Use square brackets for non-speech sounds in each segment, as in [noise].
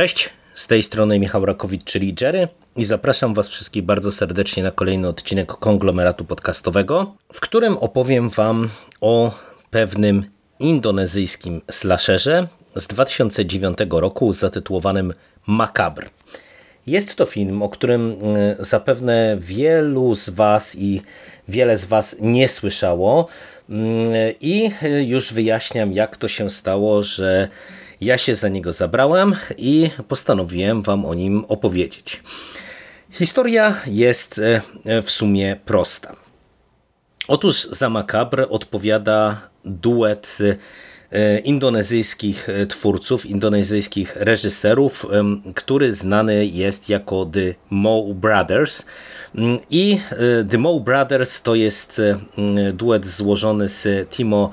Cześć, z tej strony Michał Rakowicz, czyli Jerry i zapraszam Was wszystkich bardzo serdecznie na kolejny odcinek konglomeratu podcastowego, w którym opowiem Wam o pewnym indonezyjskim slasherze z 2009 roku zatytułowanym Macabre. Jest to film, o którym e, zapewne wielu z Was i wiele z Was nie słyszało mm, i już wyjaśniam jak to się stało, że ja się za niego zabrałem i postanowiłem Wam o nim opowiedzieć. Historia jest e, w sumie prosta. Otóż za Macabre odpowiada duet e, indonezyjskich twórców, indonezyjskich reżyserów, który znany jest jako The Mo Brothers. Mm, I e, The Mo Brothers to jest duet złożony z Timo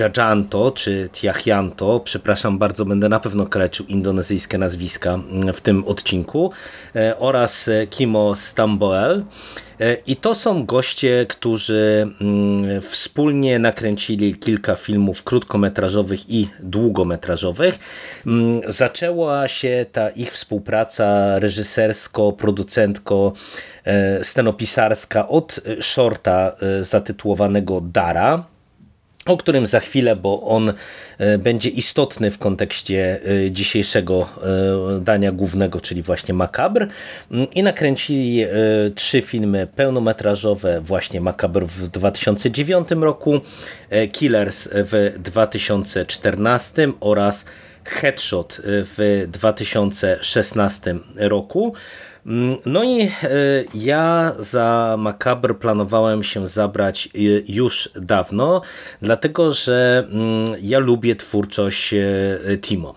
Jajanto czy Tiachianto, przepraszam bardzo, będę na pewno kaleczył indonezyjskie nazwiska mm, w tym odcinku, e, oraz e, Kimo Stamboel. E, I to są goście, którzy mm, wspólnie nakręcili kilka filmów krótkometrażowych i długometrażowych. Mm, zaczęła się ta ich współpraca reżysersko, producentko, scenopisarska od shorta zatytułowanego Dara o którym za chwilę, bo on e, będzie istotny w kontekście e, dzisiejszego e, dania głównego, czyli właśnie Macabre. Mm, I nakręcili trzy filmy pełnometrażowe, właśnie Macabre w 2009 roku, Killers w 2014 oraz Headshot w 2016 roku. Mm, no i e, ja za Macabre planowałem się zabrać e, już dawno, dlatego że mm, ja lubię twórczość e, Timo.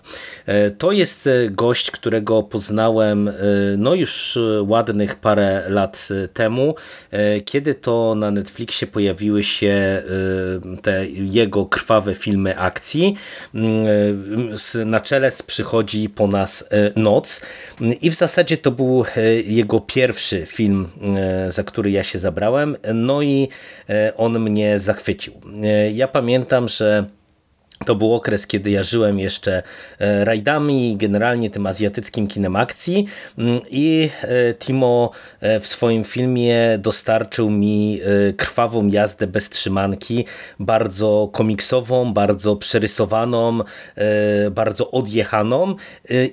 To jest gość, którego poznałem no już ładnych parę lat temu, kiedy to na Netflixie pojawiły się te jego krwawe filmy akcji. Mm, na czele przychodzi po nas noc i w zasadzie to był jego pierwszy film, e, za który ja się zabrałem, no i e, on mnie zachwycił. E, ja pamiętam, że to był okres, kiedy ja żyłem jeszcze e, rajdami, generalnie tym azjatyckim kinem akcji. Mm, i e, Timo e, w swoim filmie dostarczył mi krwawą jazdę bez trzymanki, bardzo komiksową, bardzo przerysowaną, bardzo odjechaną.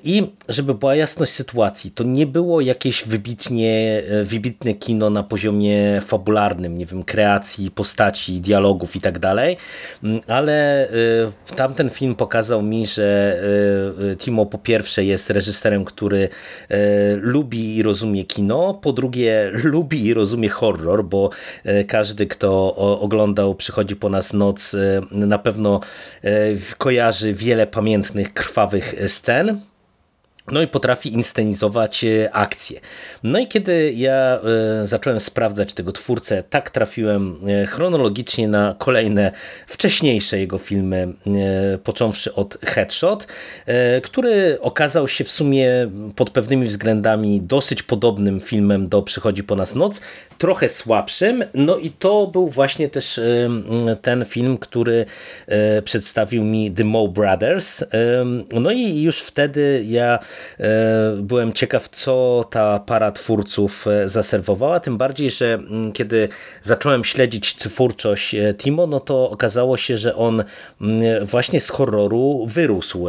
I żeby była jasność sytuacji, to nie było jakieś wybitnie, wybitne kino na poziomie fabularnym, nie wiem, kreacji, postaci, dialogów i tak dalej, mm, ale tamten film pokazał mi, że e, e, Timo po pierwsze jest reżyserem, który e, lubi i rozumie kino, po drugie [laughs] lubi i rozumie horror, bo każdy, kto oglądał Przychodzi po nas noc, na pewno kojarzy wiele pamiętnych, krwawych scen. No i potrafi inscenizować e, akcje. No i kiedy ja e, zacząłem sprawdzać tego twórcę, tak trafiłem e, chronologicznie na kolejne wcześniejsze jego filmy, począwszy od Headshot, który okazał się w sumie pod pewnymi względami dosyć podobnym filmem do Przychodzi po nas noc, trochę słabszym. No i to był właśnie też ten film, który przedstawił mi The Mo Brothers. No i już wtedy ja E, byłem ciekaw, co ta para twórców e, zaserwowała, tym bardziej, że mm, kiedy zacząłem śledzić twórczość e, Timo, no to okazało się, że on mm, właśnie z horroru wyrósł,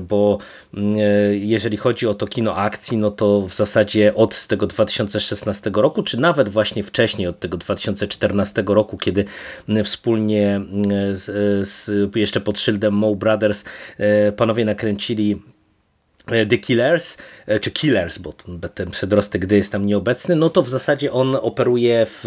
bo mm, jeżeli chodzi o to kino akcji, no to w zasadzie od tego 2016 roku, czy nawet właśnie wcześniej, od tego 2014 roku, kiedy wspólnie z, z, jeszcze pod szyldem Mo Brothers panowie nakręcili E, The Killers, e, czy Killers, bo ten przedrostek gdy jest tam nieobecny, no to w zasadzie on operuje w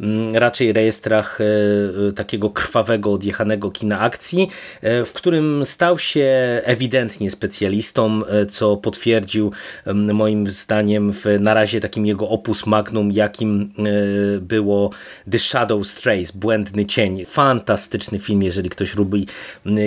mm, raczej rejestrach e, takiego krwawego, odjechanego kina akcji, w którym stał się ewidentnie specjalistą, co potwierdził moim zdaniem w na razie takim jego opus magnum, jakim było The Shadow Strays, Błędny Cień. Fantastyczny film, jeżeli ktoś lubi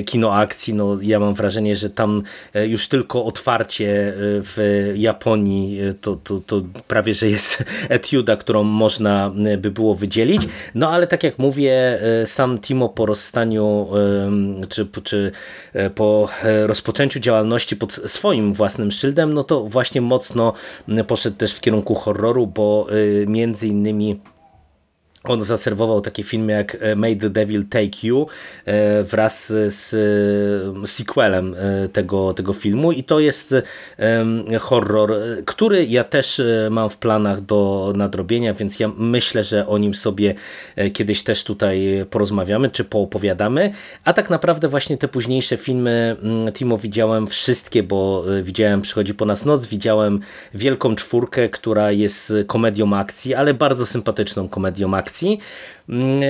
kino akcji, no ja mam wrażenie, że tam już tylko od otwarcie w Japonii to, to, to prawie, że jest [laughs] etiuda, którą można by było wydzielić. No ale tak jak mówię, sam Timo po rozstaniu czy, czy po rozpoczęciu działalności pod swoim własnym szyldem, no to właśnie mocno poszedł też w kierunku horroru, bo między innymi on zaserwował takie filmy jak e, May the Devil Take You e, wraz z e, sequelem tego, tego filmu. I to jest horror, który ja też mam w planach do nadrobienia, więc ja myślę, że o nim sobie kiedyś też tutaj porozmawiamy, czy poopowiadamy, a tak naprawdę właśnie te późniejsze filmy Timo widziałem wszystkie, bo widziałem Przychodzi po nas noc, widziałem Wielką Czwórkę, która jest komedią akcji, ale bardzo sympatyczną komedią akcji akcji. Mm, e,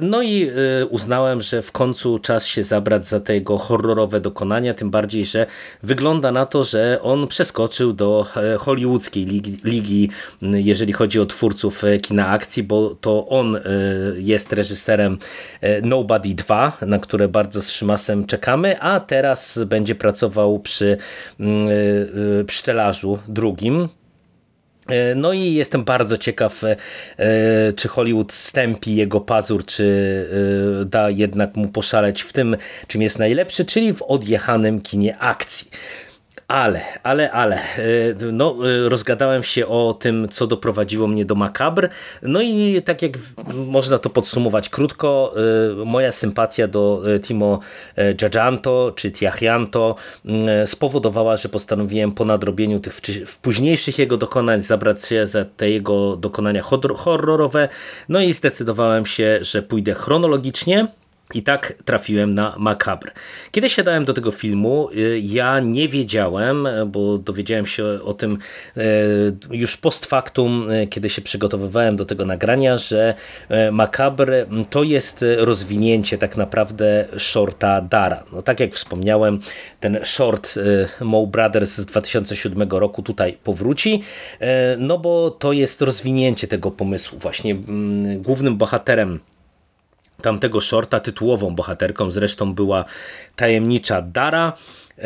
no i e, uznałem, że w końcu czas się zabrać za tego horrorowe dokonania, tym bardziej, że wygląda na to, że on przeskoczył do e, hollywoodzkiej ligi, ligi jeżeli chodzi o twórców kina akcji, bo to on jest reżyserem Nobody 2, na które bardzo z Szymasem czekamy, a teraz będzie pracował przy Pszczelarzu drugim, no i jestem bardzo ciekaw, e, czy Hollywood stępi jego pazur, czy e, da jednak mu poszaleć w tym, czym jest najlepszy, czyli w odjechanym kinie akcji. Ale, ale, ale, e, no, e, rozgadałem się o tym, co doprowadziło mnie do Makabr. No i tak jak można to podsumować krótko, e, moja sympatia do Timo Giagianto czy Tiachianto spowodowała, że postanowiłem po nadrobieniu tych późniejszych jego dokonań zabrać się za te jego dokonania horrorowe. No i zdecydowałem się, że pójdę chronologicznie i tak trafiłem na Macabre. Kiedy siadałem do tego filmu, y, ja nie wiedziałem, bo dowiedziałem się o tym y, już post factum, y, kiedy się przygotowywałem do tego nagrania, że Macabre to jest rozwinięcie tak naprawdę shorta Dara. No, tak jak wspomniałem, ten short Mo Brothers z 2007 roku tutaj powróci, no bo to jest rozwinięcie tego pomysłu. Właśnie mm, głównym bohaterem tamtego shorta tytułową bohaterką zresztą była tajemnicza Dara e,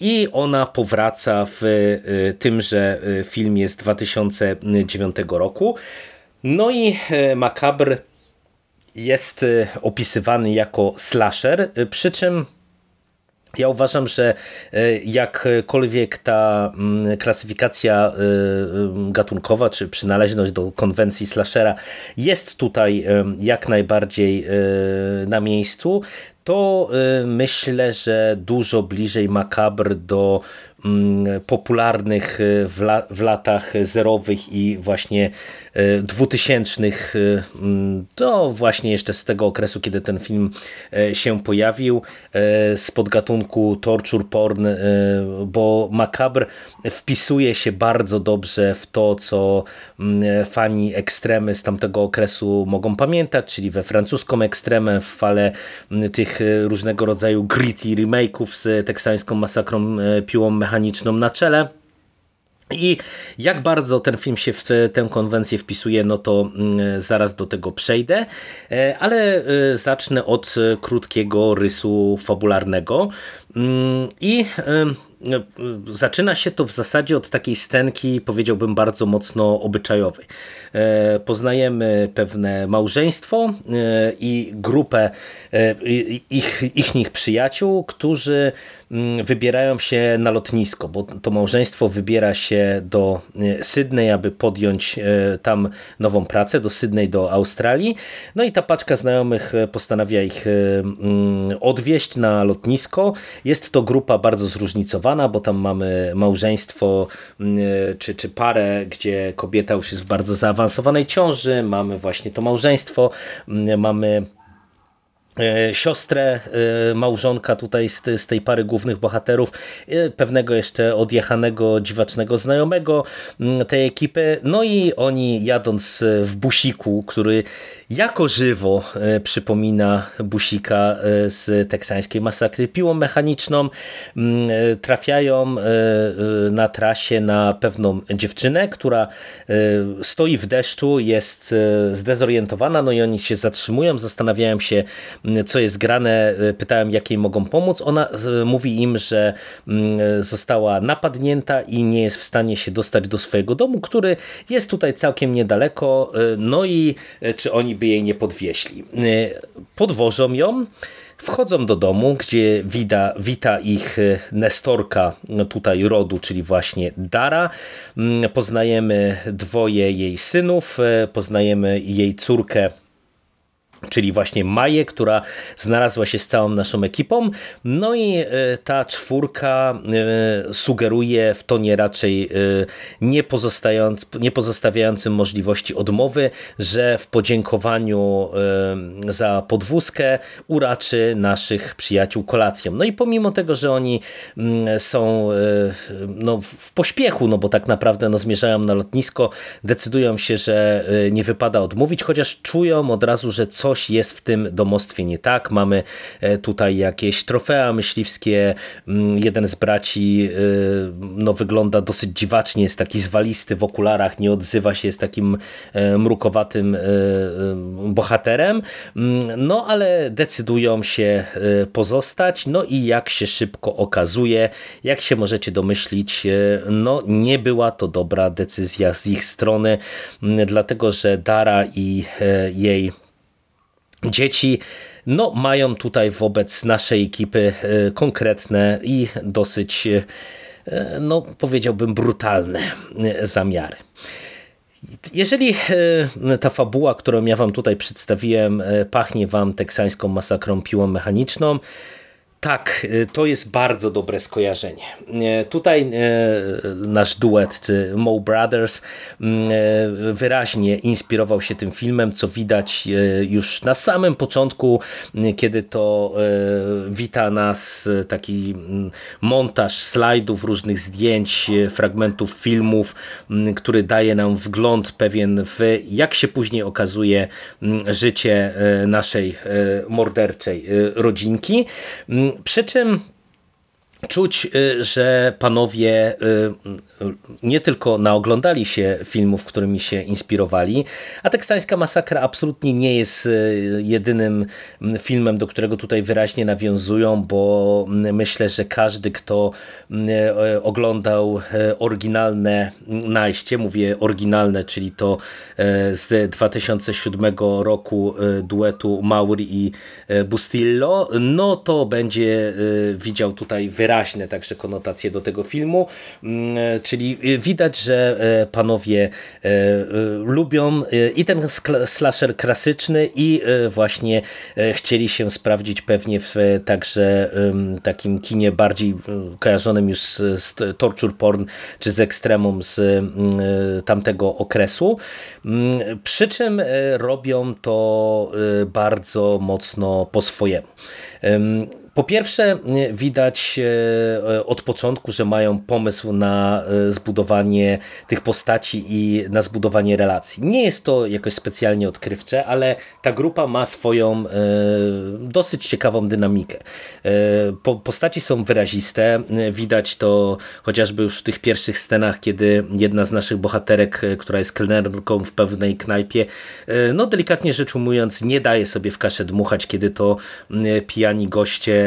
i ona powraca w e, tymże e, filmie z 2009 roku. No i Macabre jest opisywany jako slasher, przy czym ja uważam, że e, jakkolwiek ta mm, klasyfikacja e, gatunkowa, czy przynależność do konwencji slashera jest tutaj jak najbardziej e, na miejscu, to myślę, że dużo bliżej makabr do mm, popularnych w, la w latach zerowych i właśnie dwutysięcznych, mm, to właśnie jeszcze z tego okresu, kiedy ten film e, się pojawił, e, z podgatunku torture porn, e, bo Macabre wpisuje się bardzo dobrze w to, co mm, fani ekstremy z tamtego okresu mogą pamiętać, czyli we francuską ekstremę, w fale mm, tych różnego rodzaju gritty remake'ów z teksańską masakrą piłą mechaniczną na czele. I jak bardzo ten film się w tę konwencję wpisuje, no to mm, zaraz do tego przejdę, e, ale e, zacznę od krótkiego rysu fabularnego. Mm, I zaczyna się to w zasadzie od takiej stenki, powiedziałbym, bardzo mocno obyczajowej. E, poznajemy pewne małżeństwo i grupę ich, ich nich przyjaciół, którzy Mm, wybierają się na lotnisko, bo to małżeństwo wybiera się do e, Sydney, aby podjąć e, tam nową pracę, do Sydney, do Australii. No i ta paczka znajomych e, postanawia ich mm, odwieźć na lotnisko. Jest to grupa bardzo zróżnicowana, bo tam mamy małżeństwo mm, czy, czy parę, gdzie kobieta już jest w bardzo zaawansowanej ciąży, mamy właśnie to małżeństwo, mamy E, siostrę e, małżonka tutaj z, z tej pary głównych bohaterów, e, pewnego jeszcze odjechanego, dziwacznego znajomego tej ekipy. No i oni jadąc w busiku, który jako żywo przypomina busika z teksańskiej masakry piłą mechaniczną, trafiają na trasie na pewną dziewczynę, która stoi w deszczu, jest zdezorientowana, no i oni się zatrzymują, zastanawiają się, co jest grane, pytałem jakiej mogą pomóc. Ona mówi im, że została napadnięta i nie jest w stanie się dostać do swojego domu, który jest tutaj całkiem niedaleko, no i czy oni by jej nie podwieźli. Podwożą ją, Wchodzą do domu, gdzie wita, wita ich e, Nestorka no tutaj rodu, czyli właśnie Dara. Mm, poznajemy dwoje jej synów, e, poznajemy jej córkę czyli właśnie Maję, która znalazła się z całą naszą ekipą. No i e, ta czwórka e, sugeruje w tonie raczej e, nie, nie pozostawiającym możliwości odmowy, że w podziękowaniu za podwózkę uraczy naszych przyjaciół kolacją. No i pomimo tego, że oni mm, są no, w pośpiechu, no bo tak naprawdę no, zmierzają na lotnisko, decydują się, że nie wypada odmówić, chociaż czują od razu, że coś coś jest w tym domostwie nie tak. Mamy e, tutaj jakieś trofea myśliwskie. Mm, jeden z braci e, no, wygląda dosyć dziwacznie, jest taki zwalisty w okularach, nie odzywa się, jest takim e, mrukowatym bohaterem. Mm, no ale decydują się pozostać. No i jak się szybko okazuje, jak się możecie domyślić, no nie była to dobra decyzja z ich strony, mm, dlatego że Dara i jej dzieci no, mają tutaj wobec naszej ekipy e, konkretne i dosyć, e, no powiedziałbym, brutalne e, zamiary. Jeżeli ta fabuła, którą ja wam tutaj przedstawiłem, pachnie wam teksańską masakrą piłą mechaniczną, tak, y, to jest bardzo dobre skojarzenie. Y, tutaj y, nasz duet, czy Mo Brothers, wyraźnie inspirował się tym filmem, co widać już na samym początku, kiedy to wita nas taki mm, montaż slajdów, różnych zdjęć, fragmentów filmów, mm, który daje nam wgląd pewien w, jak się później okazuje, mm, życie naszej morderczej rodzinki. Przy czym czuć, y, że panowie y, y, nie tylko naoglądali się filmów, którymi się inspirowali, a teksańska masakra absolutnie nie jest jedynym filmem, do którego tutaj wyraźnie nawiązują, bo myślę, że każdy, kto oglądał oryginalne najście, mówię oryginalne, czyli to z 2007 roku duetu Mauri i Bustillo, no to będzie widział tutaj wyraźnie wyraźne także konotacje do tego filmu, mm, czyli widać, że e, panowie e, e, lubią i ten slasher klasyczny i właśnie chcieli się sprawdzić pewnie w także takim kinie bardziej kojarzonym już z torture porn czy z ekstremum z tamtego okresu. Mm, przy czym robią to bardzo mocno po swojemu. Po pierwsze, widać e, od początku, że mają pomysł na e, zbudowanie tych postaci i na zbudowanie relacji. Nie jest to jakoś specjalnie odkrywcze, ale ta grupa ma swoją e, dosyć ciekawą dynamikę. Postaci są wyraziste, widać to chociażby już w tych pierwszych scenach, kiedy jedna z naszych bohaterek, która jest kelnerką w pewnej knajpie, no delikatnie rzecz ujmując, nie daje sobie w kaszę dmuchać, kiedy to pijani goście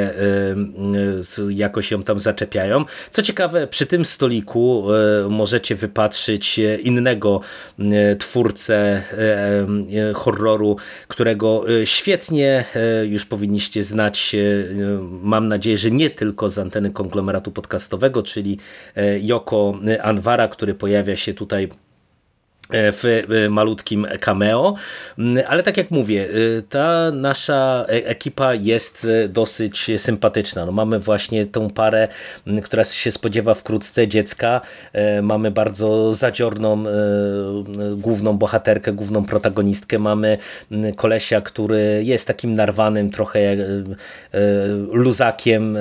Y, jakoś ją tam zaczepiają. Co ciekawe, przy tym stoliku y, możecie wypatrzyć innego y, twórcę horroru, którego świetnie już powinniście znać, mam nadzieję, że nie tylko z anteny konglomeratu podcastowego, czyli Joko Anwara, który pojawia się tutaj w e, malutkim cameo, mm, ale tak jak mówię, e, ta nasza ekipa jest dosyć sympatyczna. No mamy właśnie tą parę, mm, która się spodziewa wkrótce dziecka, mamy bardzo zadziorną główną bohaterkę, główną protagonistkę, mamy mm, kolesia, który jest takim narwanym trochę luzakiem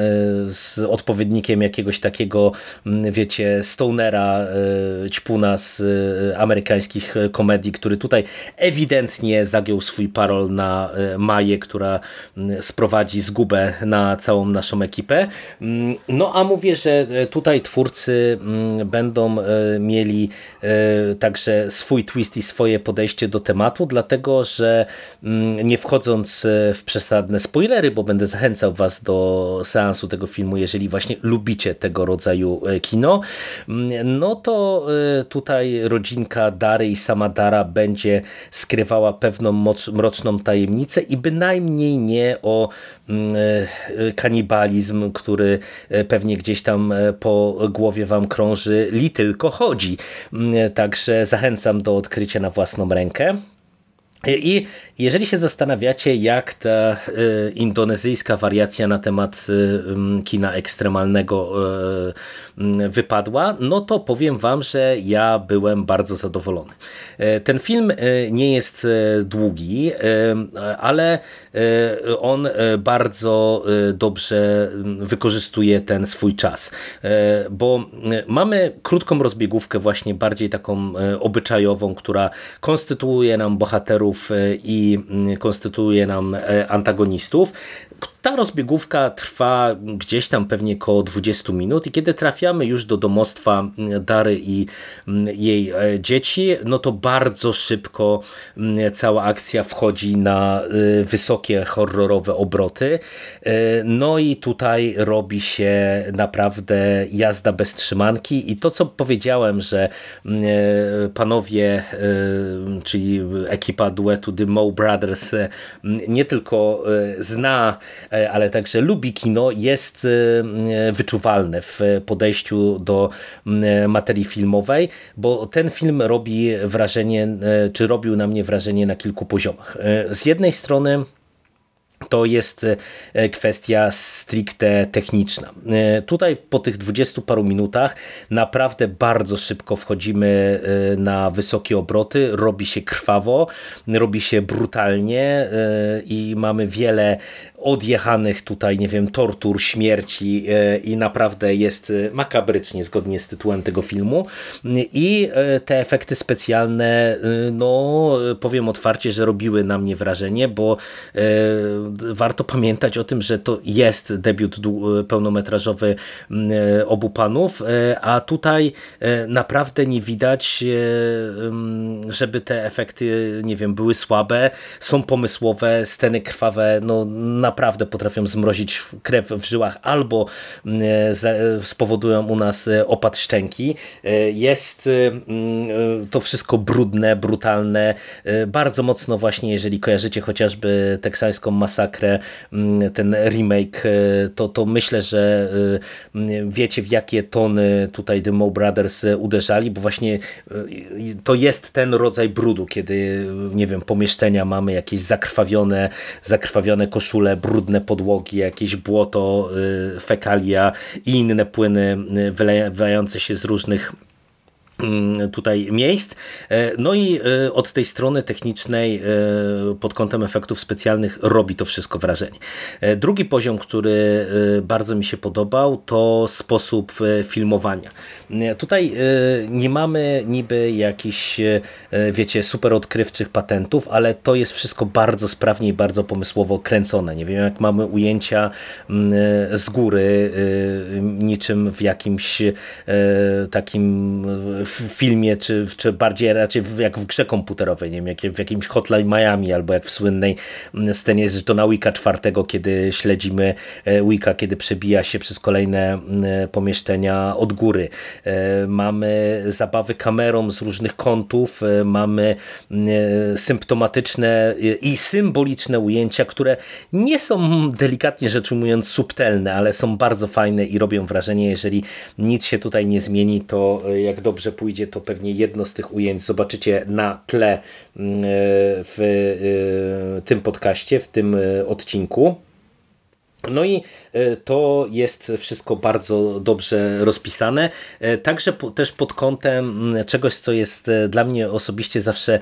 z odpowiednikiem jakiegoś takiego, wiecie, stonera, ćpuna z amerykańskiego amerykańskich komedii, który tutaj ewidentnie zagiął swój parol na Maję, która sprowadzi zgubę na całą naszą ekipę. No a mówię, że tutaj twórcy będą mieli także swój twist i swoje podejście do tematu, dlatego że nie wchodząc w przesadne spoilery, bo będę zachęcał was do seansu tego filmu, jeżeli właśnie lubicie tego rodzaju kino, no to tutaj rodzinka Dary i sama Dara będzie skrywała pewną mroczną tajemnicę i bynajmniej nie o kanibalizm, który pewnie gdzieś tam po głowie wam krąży, li tylko chodzi. Także zachęcam do odkrycia na własną rękę. I jeżeli się zastanawiacie, jak ta y, indonezyjska wariacja na temat y, kina ekstremalnego y, wypadła, no to powiem wam, że ja byłem bardzo zadowolony. Ten film nie jest długi, ale on bardzo dobrze wykorzystuje ten swój czas, bo mamy krótką rozbiegówkę właśnie bardziej taką obyczajową, która konstytuuje nam bohaterów i Mm, konstytuuje nam e, antagonistów. Ta rozbiegówka trwa gdzieś tam pewnie około 20 minut i kiedy trafiamy już do domostwa mm, Dary i mm, jej e, dzieci, no to bardzo szybko cała akcja wchodzi na e, wysokie horrorowe obroty. No i tutaj robi się naprawdę jazda bez trzymanki i to co powiedziałem, że panowie, czyli ekipa duetu The Mo Brothers nie tylko e, zna, e, ale także lubi kino, jest e, wyczuwalne w podejściu do materii filmowej, bo ten film robi wrażenie, czy robił na mnie wrażenie na kilku poziomach. Z jednej strony to jest e, kwestia stricte techniczna. E, tutaj po tych dwudziestu paru minutach naprawdę bardzo szybko wchodzimy e, na wysokie obroty, robi się krwawo, robi się brutalnie i mamy wiele odjechanych tutaj, nie wiem, tortur, śmierci i naprawdę jest makabrycznie zgodnie z tytułem tego filmu. I te efekty specjalne, no powiem otwarcie, że robiły na mnie wrażenie, bo warto pamiętać o tym, że to jest debiut pełnometrażowy e, obu panów, e, a tutaj e, naprawdę nie widać, żeby te efekty, nie wiem, były słabe, są pomysłowe, sceny krwawe, no naprawdę potrafią zmrozić krew w żyłach albo spowodują u nas opad szczęki. Jest to wszystko brudne, brutalne, bardzo mocno właśnie, jeżeli kojarzycie chociażby teksańską masakrę, mm, ten remake, e, to, to myślę, że e, wiecie w jakie tony tutaj The Mo Brothers e, uderzali, bo właśnie to jest ten rodzaj brudu, kiedy nie wiem, pomieszczenia mamy jakieś zakrwawione, zakrwawione koszule, brudne podłogi, jakieś błoto, fekalia i inne płyny wylewające się z różnych tutaj miejsc. E, no i e, od tej strony technicznej e, pod kątem efektów specjalnych robi to wszystko wrażenie. Drugi poziom, który bardzo mi się podobał to sposób filmowania. Tutaj nie mamy niby jakichś wiecie super odkrywczych patentów, ale to jest wszystko bardzo sprawnie i bardzo pomysłowo kręcone. Nie wiem jak mamy ujęcia mm, z góry niczym w jakimś takim w filmie, czy, czy bardziej raczej jak w grze komputerowej, nie wiem, jak w jakimś Hotline Miami, albo jak w słynnej mm, scenie z Johna Wicka czwartego, kiedy śledzimy e, Wicka, kiedy przebija się przez kolejne mm, pomieszczenia od góry. E, mamy zabawy kamerą z różnych kątów, e, mamy mm, symptomatyczne i symboliczne ujęcia, które nie są delikatnie rzecz ujmując subtelne, ale są bardzo fajne i robią wrażenie, jeżeli nic się tutaj nie zmieni, to jak dobrze pójdzie, to pewnie jedno z tych ujęć zobaczycie na tle mm, w y, tym podcaście, w tym y, odcinku. No i e, to jest wszystko bardzo dobrze rozpisane. E, także też pod kątem czegoś, co jest e, dla mnie osobiście zawsze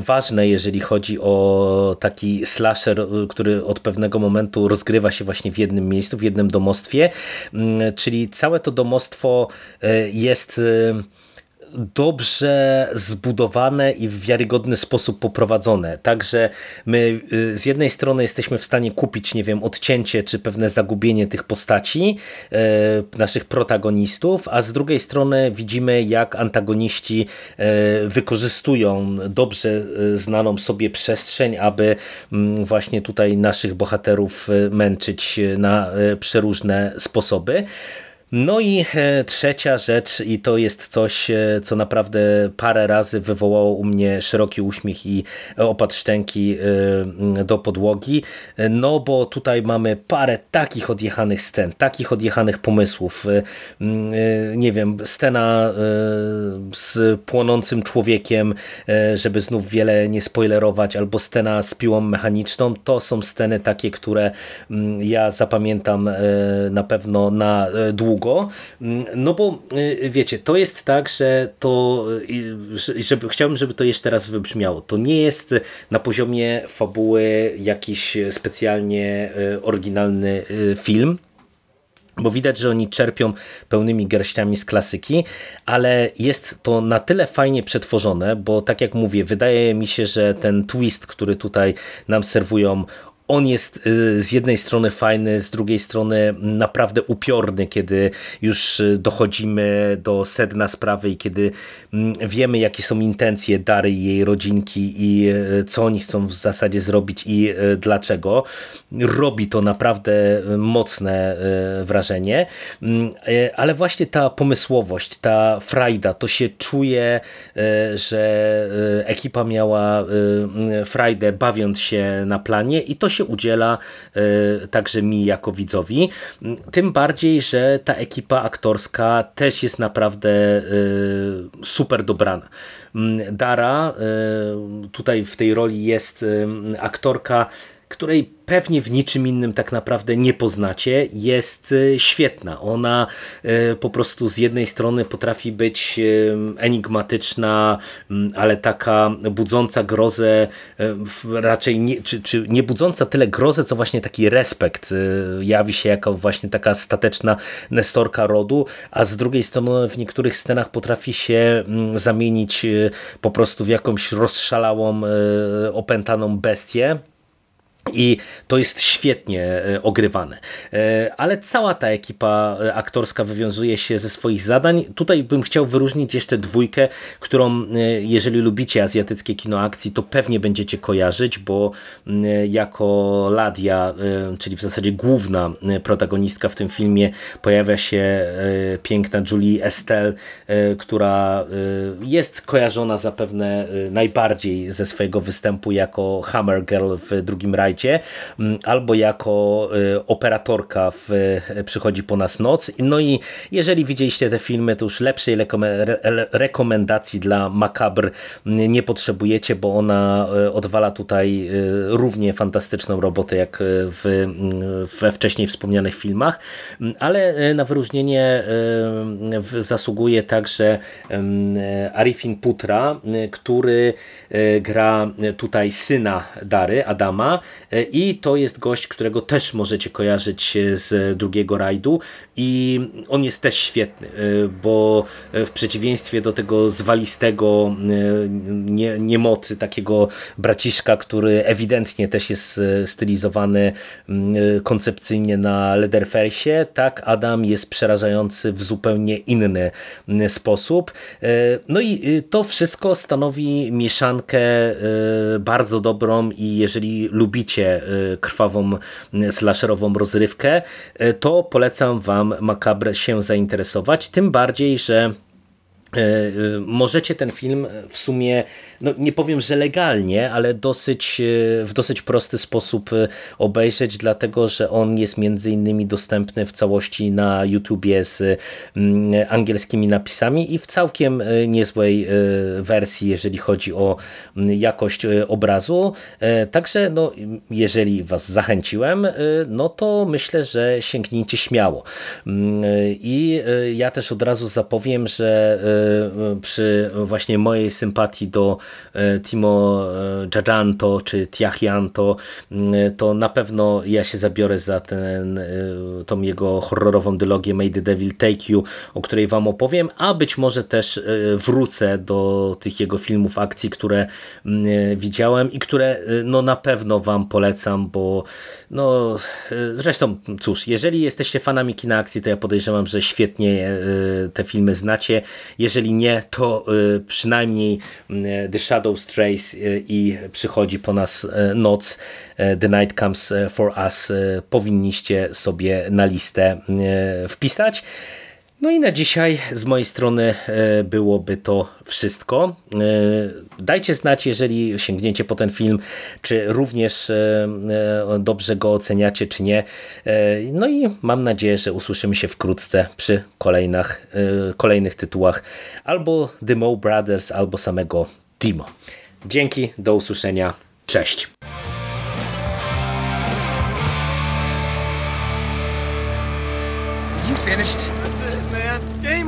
ważne, jeżeli chodzi o taki slasher, który od pewnego momentu rozgrywa się właśnie w jednym miejscu, w jednym domostwie. Czyli całe to domostwo jest dobrze zbudowane i w wiarygodny sposób poprowadzone. Także my z jednej strony jesteśmy w stanie kupić, nie wiem, odcięcie czy pewne zagubienie tych postaci, naszych protagonistów, a z drugiej strony widzimy, jak antagoniści wykorzystują dobrze znaną sobie przestrzeń, aby mm, właśnie tutaj naszych bohaterów męczyć na przeróżne sposoby. No i e, trzecia rzecz, i to jest coś, e, co naprawdę parę razy wywołało u mnie szeroki uśmiech i opad szczęki e, do podłogi, no bo tutaj mamy parę takich odjechanych scen, takich odjechanych pomysłów. Nie wiem, scena z płonącym człowiekiem, żeby znów wiele nie spoilerować, albo scena z piłą mechaniczną, to są sceny takie, które ja zapamiętam na pewno na długo długo, mm, no bo y, wiecie, to jest tak, że to, y, żeby, chciałbym, żeby to jeszcze raz wybrzmiało, to nie jest na poziomie fabuły jakiś specjalnie y, oryginalny film, bo widać, że oni czerpią pełnymi garściami z klasyki, ale jest to na tyle fajnie przetworzone, bo tak jak mówię, wydaje mi się, że ten twist, który tutaj nam serwują, on jest y, z jednej strony fajny, z drugiej strony naprawdę upiorny, kiedy już y, dochodzimy do sedna sprawy i kiedy mm, wiemy, jakie są intencje Dary i jej rodzinki i y, co oni chcą w zasadzie zrobić i dlaczego. Robi to naprawdę mocne wrażenie, mm, ale właśnie ta pomysłowość, ta frajda, to się czuje, że ekipa miała frajdę bawiąc się na planie i to się się udziela e, także mi jako widzowi. Tym bardziej, że ta ekipa aktorska też jest naprawdę e, super dobrana. Dara e, tutaj w tej roli jest aktorka, której pewnie w niczym innym tak naprawdę nie poznacie, jest e, świetna. Ona e, po prostu z jednej strony potrafi być e, enigmatyczna, ale taka budząca grozę, raczej nie, czy, czy nie budząca tyle grozę, co właśnie taki respekt. Jawi się jako właśnie taka stateczna nestorka rodu, a z drugiej strony w niektórych scenach potrafi się zamienić po prostu w jakąś rozszalałą, opętaną bestię i to jest świetnie e, ogrywane. E, ale cała ta ekipa e, aktorska wywiązuje się ze swoich zadań. Tutaj bym chciał wyróżnić jeszcze dwójkę, którą jeżeli lubicie azjatyckie kino akcji, to pewnie będziecie kojarzyć, bo jako Ladia, czyli w zasadzie główna protagonistka w tym filmie, pojawia się piękna Julie Estelle, która jest kojarzona zapewne najbardziej ze swojego występu jako Hammer Girl w drugim rajdzie Mm, albo jako y, operatorka w y, Przychodzi po nas noc. No i jeżeli widzieliście te filmy, to już lepszej rekomendacji dla Macabre mm, nie potrzebujecie, bo ona y, odwala tutaj równie fantastyczną robotę jak w, mm, we wcześniej wspomnianych filmach, ale na wyróżnienie zasługuje także Arifin Putra, który gra tutaj syna Dary, Adama, I to jest gość, którego też możecie kojarzyć z drugiego rajdu i on jest też świetny, e, bo w przeciwieństwie do tego zwalistego e, nie, niemoty, takiego braciszka, który ewidentnie też jest stylizowany koncepcyjnie na Lederfersie, tak Adam jest przerażający w zupełnie inny sposób. No i to wszystko stanowi mieszankę bardzo dobrą i jeżeli lubicie Y, krwawą y, slasherową rozrywkę, y, to polecam Wam Macabre się zainteresować, tym bardziej, że możecie ten film w sumie, no nie powiem, że legalnie, ale dosyć, e, w dosyć prosty sposób obejrzeć, dlatego że on jest między innymi dostępny w całości na YouTubie z mm, angielskimi napisami i w całkiem niezłej wersji, jeżeli chodzi o mm, jakość obrazu. Także no, jeżeli Was zachęciłem, no to myślę, że sięgnijcie śmiało. Mm, I ja też od razu zapowiem, że przy właśnie mojej sympatii do Timo Giajanto czy Tiachianto, to na pewno ja się zabiorę za ten, tą jego horrorową dylogię May the Devil Take You, o której wam opowiem, a być może też wrócę do tych jego filmów akcji, które widziałem i które no na pewno wam polecam, bo no zresztą cóż, jeżeli jesteście fanami kina akcji, to ja podejrzewam, że świetnie te filmy znacie. Jeżeli nie, to przynajmniej The Shadow Strays i Przychodzi po nas noc, The Night Comes for Us powinniście sobie na listę wpisać. No i na dzisiaj z mojej strony byłoby to wszystko. Dajcie znać, jeżeli sięgniecie po ten film, czy również dobrze go oceniacie, czy nie. No i mam nadzieję, że usłyszymy się wkrótce przy kolejnych, kolejnych tytułach albo The Mo Brothers, albo samego Timo. Dzięki, do usłyszenia, cześć. You finished?